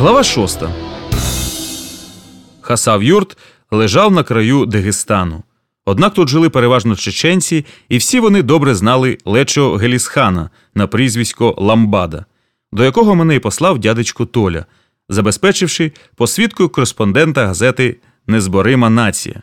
Глава шоста. Хасав Юрт лежав на краю Дагестану. Однак тут жили переважно чеченці, і всі вони добре знали Лечо Гелісхана на прізвисько Ламбада, до якого мене й послав дядечко Толя, забезпечивши посвідкою кореспондента газети Незборима нація,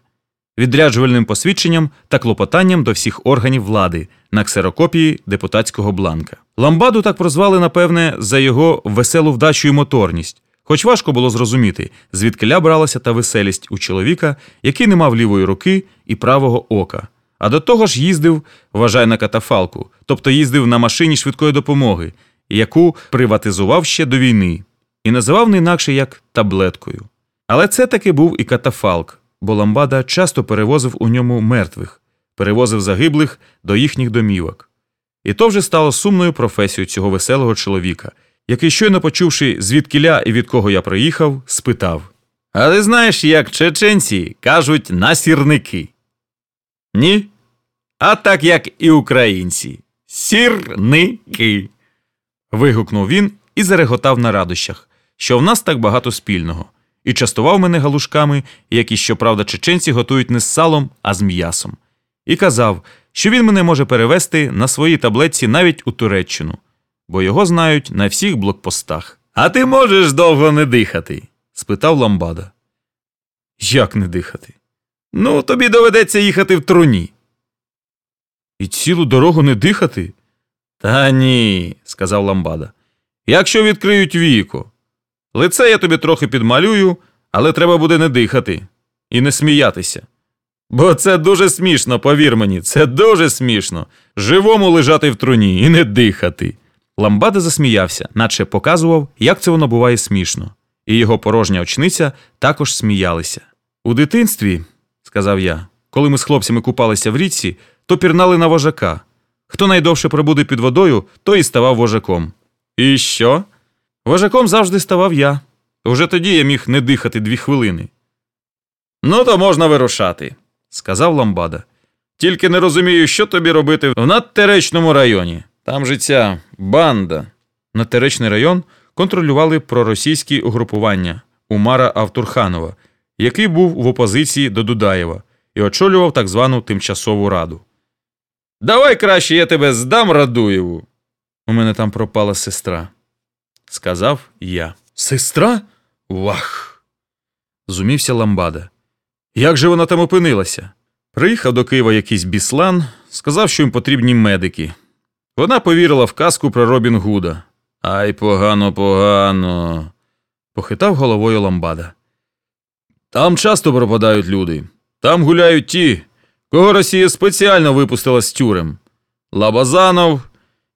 відряджувальним посвідченням та клопотанням до всіх органів влади на ксерокопії депутатського бланка. Ламбаду так прозвали, напевне, за його веселу вдачу і моторність. Хоч важко було зрозуміти, звідкиля бралася та веселість у чоловіка, який не мав лівої руки і правого ока. А до того ж їздив, вважай на катафалку, тобто їздив на машині швидкої допомоги, яку приватизував ще до війни, і називав не інакше як таблеткою. Але це таки був і катафалк, бо Ламбада часто перевозив у ньому мертвих, перевозив загиблих до їхніх домівок. І то вже стало сумною професією цього веселого чоловіка, який, щойно почувши, звідкиля і від кого я приїхав, спитав: А ти знаєш, як чеченці кажуть на сірники? Ні? А так як і українці. Сірники. вигукнув він і зареготав на радощах, що в нас так багато спільного, і частував мене галушками, які, щоправда, чеченці готують не з салом, а з м'ясом, і казав, що він мене може перевести на своїй таблетці навіть у Туреччину, бо його знають на всіх блокпостах. А ти можеш довго не дихати? спитав Ламбада. Як не дихати? Ну, тобі доведеться їхати в труні. І цілу дорогу не дихати? Та ні, сказав Ламбада. Якщо відкриють віко. Лице я тобі трохи підмалюю, але треба буде не дихати і не сміятися. Бо це дуже смішно, повір мені, це дуже смішно. Живому лежати в труні і не дихати. Ламбада засміявся, наче показував, як це воно буває смішно, і його порожня очниця також сміялися. У дитинстві, сказав я, коли ми з хлопцями купалися в річці, то пірнали на вожака. Хто найдовше пробуде під водою, той і ставав вожаком. І що? Вожаком завжди ставав я. Уже тоді я міг не дихати дві хвилини. Ну, то можна вирушати, сказав Ламбада. Тільки не розумію, що тобі робити в надтеречному районі. Там же ця банда. Надтеречний район контролювали проросійські угрупування Умара Автурханова, який був в опозиції до Дудаєва і очолював так звану тимчасову раду. Давай краще я тебе здам Радуєву. У мене там пропала сестра, сказав я. Сестра? Вах. Здумівся Ламбада. Як же вона там опинилася? Приїхав до Києва якийсь Біслан, сказав, що їм потрібні медики. Вона повірила в казку про Робін Гуда. Ай, погано, погано. похитав головою Ламбада. Там часто пропадають люди. Там гуляють ті, кого Росія спеціально випустила з тюрем. Лабазанов,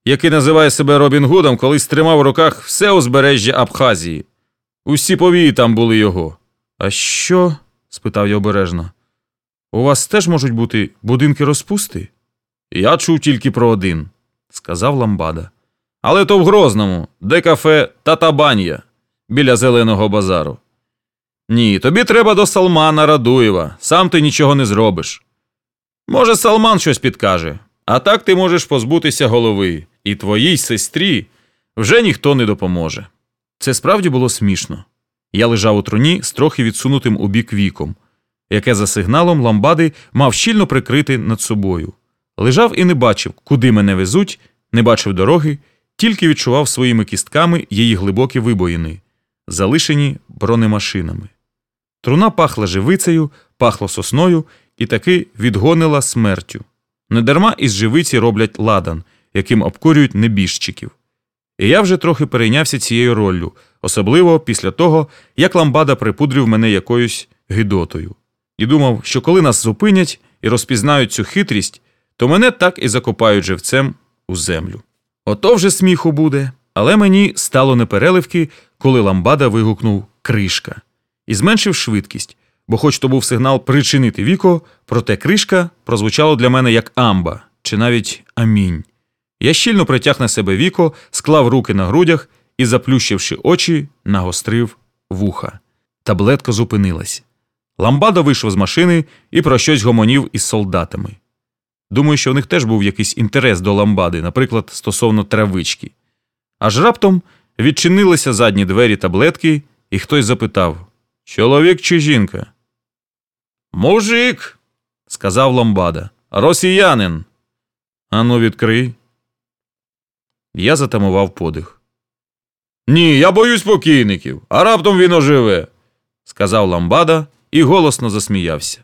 який називає себе Робін Гудом, колись тримав у руках все узбережжя Абхазії. Усі повії там були його. А що? спитав я обережно. У вас теж можуть бути будинки розпусти? Я чув тільки про один, сказав Ламбада. Але то в Грозному, де кафе Татабанія біля зеленого базару. Ні, тобі треба до Салмана Радуєва, сам ти нічого не зробиш. Може, Салман щось підкаже, а так ти можеш позбутися голови, і твоїй сестрі вже ніхто не допоможе. Це справді було смішно. Я лежав у труні з трохи відсунутим у бік віком, яке за сигналом ламбади мав щільно прикрити над собою. Лежав і не бачив, куди мене везуть, не бачив дороги, тільки відчував своїми кістками її глибокі вибоїни, залишені бронемашинами. Труна пахла живицею, пахло сосною і таки відгонила смертю. Недарма із живиці роблять ладан, яким обкурюють небіжчиків. І я вже трохи перейнявся цією роллю, особливо після того, як ламбада припудрив мене якоюсь гидотою, і думав, що коли нас зупинять і розпізнають цю хитрість, то мене так і закопають живцем у землю. Ото вже сміху буде, але мені стало непереливки, коли ламбада вигукнув кришка і зменшив швидкість, бо, хоч то був сигнал причинити віко, проте кришка прозвучало для мене як амба чи навіть амінь. Я щільно притяг на себе віко, склав руки на грудях і, заплющивши очі, нагострив вуха. Таблетка зупинилась. Ламбада вийшов з машини і про щось гомонів із солдатами. Думаю, що в них теж був якийсь інтерес до ламбади, наприклад, стосовно травички. Аж раптом відчинилися задні двері таблетки, і хтось запитав Чоловік чи жінка? Мужик, сказав Ломбада. Росіянин. Ану, відкрий. Я затамував подих. Ні, я боюсь покійників, а раптом він оживе, сказав Ламбада і голосно засміявся.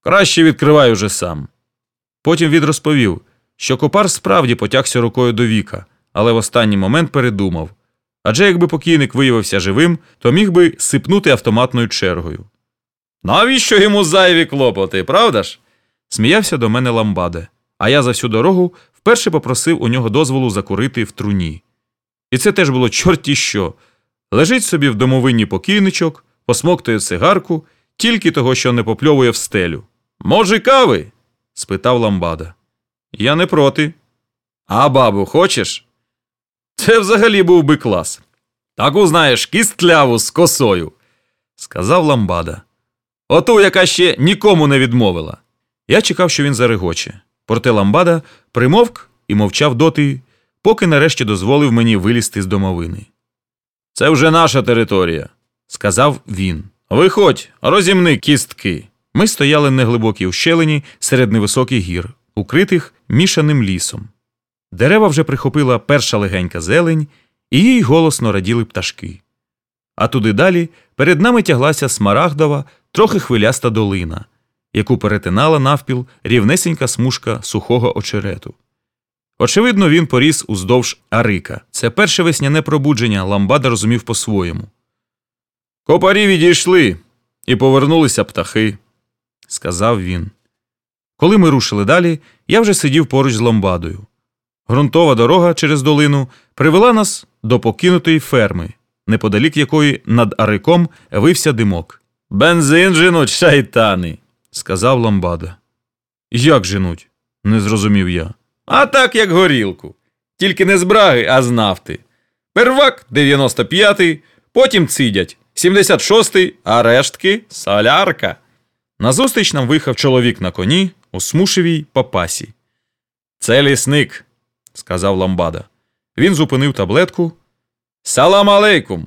Краще відкривай уже сам. Потім він розповів, що копар справді потягся рукою до віка, але в останній момент передумав. Адже якби покійник виявився живим, то міг би сипнути автоматною чергою. Навіщо йому зайві клопоти, правда ж? Сміявся до мене Ламбаде, а я за всю дорогу вперше попросив у нього дозволу закурити в труні. І це теж було чорті що. Лежить собі в домовині покійничок, посмоктує цигарку, тільки того, що не попльовує в стелю. Може, кави? Спитав Ламбада. Я не проти. А бабу, хочеш? Це взагалі був би клас. Таку, знаєш, кістляву з косою, сказав Ламбада. Оту, яка ще нікому не відмовила. Я чекав, що він зарегоче. Проте Ламбада примовк і мовчав доти, поки нарешті дозволив мені вилізти з домовини. Це вже наша територія, сказав він. Виходь, розімни кістки. Ми стояли неглибокій ущелині серед невисоких гір, укритих мішаним лісом. Дерева вже прихопила перша легенька зелень, і їй голосно раділи пташки. А туди далі перед нами тяглася смарагдова, трохи хвиляста долина, яку перетинала навпіл рівнесенька смужка сухого очерету. Очевидно, він поріс уздовж Арика. Це перше весняне пробудження Ламбада розумів по-своєму. Копарі відійшли і повернулися птахи, сказав він. Коли ми рушили далі, я вже сидів поруч з Ламбадою. Грунтова дорога через долину привела нас до покинутої ферми, неподалік якої над Ариком вився димок. Бензин женуть, шайтани, сказав Ламбада. Як женуть? не зрозумів я. А так, як горілку. Тільки не з браги, а з нафти. Первак 95-й, потім цидять 76-й, а рештки солярка. Назустріч нам виїхав чоловік на коні у смушевій папасі. Це лісник, сказав Ламбада. Він зупинив таблетку. Салам алейкум.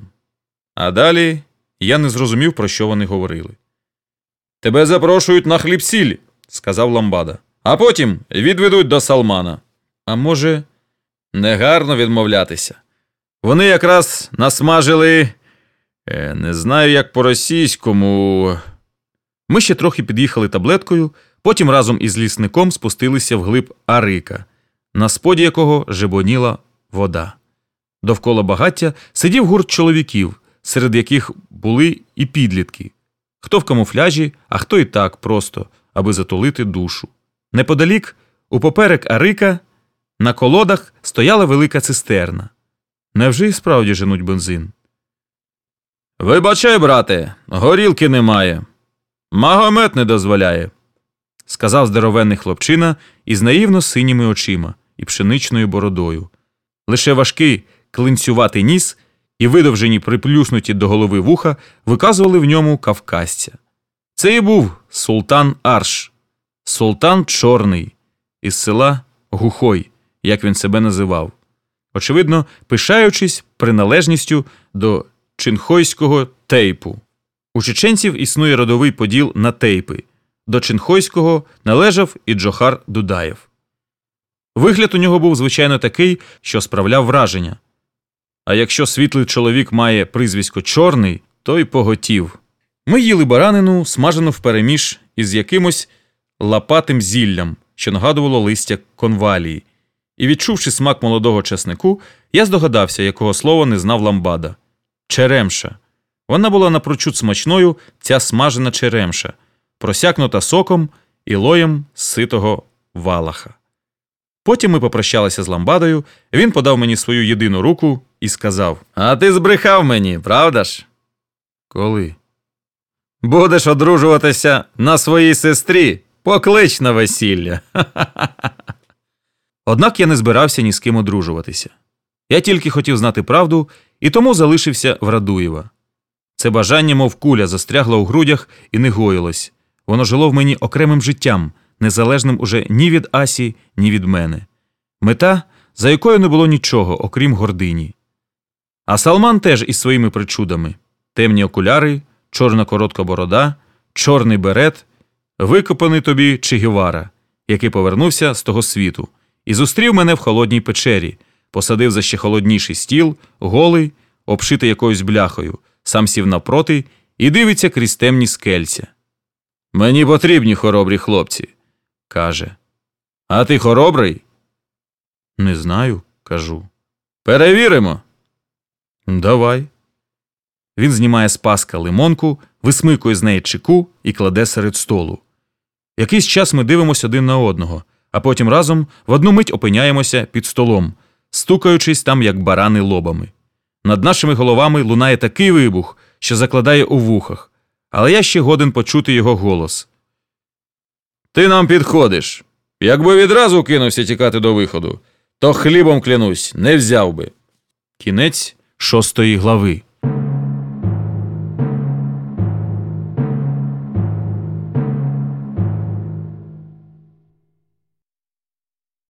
А далі я не зрозумів, про що вони говорили. Тебе запрошують на хліб сіль, сказав Ламбада, а потім відведуть до салмана. А може, негарно відмовлятися. Вони якраз насмажили. Е, не знаю, як по-російському. Ми ще трохи під'їхали таблеткою, потім разом із лісником спустилися вглиб Арика, на споді якого жебоніла вода. Довкола багаття сидів гурт чоловіків, серед яких були і підлітки, хто в камуфляжі, а хто і так просто, аби затулити душу. Неподалік, у поперек Арика, на колодах стояла велика цистерна. Невже і справді женуть бензин? Вибачай, брате, горілки немає. Магомед не дозволяє, сказав здоровенний хлопчина із наївно синіми очима і пшеничною бородою. Лише важкий клинцюватий ніс і видовжені приплюснуті до голови вуха виказували в ньому кавказця. Це і був султан Арш, султан Чорний, із села Гухой, як він себе називав, очевидно, пишаючись приналежністю до чинхойського тейпу. У чеченців існує родовий поділ на тейпи. До чинхойського належав і Джохар Дудаєв. Вигляд у нього був звичайно такий, що справляв враження. А якщо світлий чоловік має прізвисько чорний, то й поготів. Ми їли баранину, смажену впереміж із якимось лапатим зіллям, що нагадувало листя конвалії, і, відчувши смак молодого чеснику, я здогадався, якого слова не знав ламбада черемша. Вона була напрочуд смачною, ця смажена черемша, просякнута соком і лоєм ситого валаха. Потім ми попрощалися з ламбадою, він подав мені свою єдину руку і сказав: А ти збрехав мені, правда ж? Коли? Будеш одружуватися на своїй сестрі, поклич на весілля. Однак я не збирався ні з ким одружуватися. Я тільки хотів знати правду і тому залишився в Радуєва. Це бажання, мов куля, застрягло у грудях і не гоїлось. Воно жило в мені окремим життям, незалежним уже ні від Асі, ні від мене. Мета, за якою не було нічого, окрім гордині. А Салман теж із своїми причудами. темні окуляри, чорна коротка борода, чорний берет, викопаний тобі Чигівара, який повернувся з того світу, і зустрів мене в холодній печері, посадив за ще холодніший стіл, голий, обшитий якоюсь бляхою, сам сів навпроти і дивиться крізь темні скельця. Мені потрібні хоробрі хлопці, каже. А ти хоробрий? Не знаю, кажу. Перевіримо. Давай. Він знімає з паска лимонку, висмикує з неї чеку і кладе серед столу. Якийсь час ми дивимося один на одного, а потім разом в одну мить опиняємося під столом, стукаючись там, як барани лобами. Над нашими головами лунає такий вибух, що закладає у вухах, але я ще годен почути його голос. Ти нам підходиш. Якби відразу кинувся тікати до виходу, то хлібом клянусь, не взяв би. Кінець шостої глави.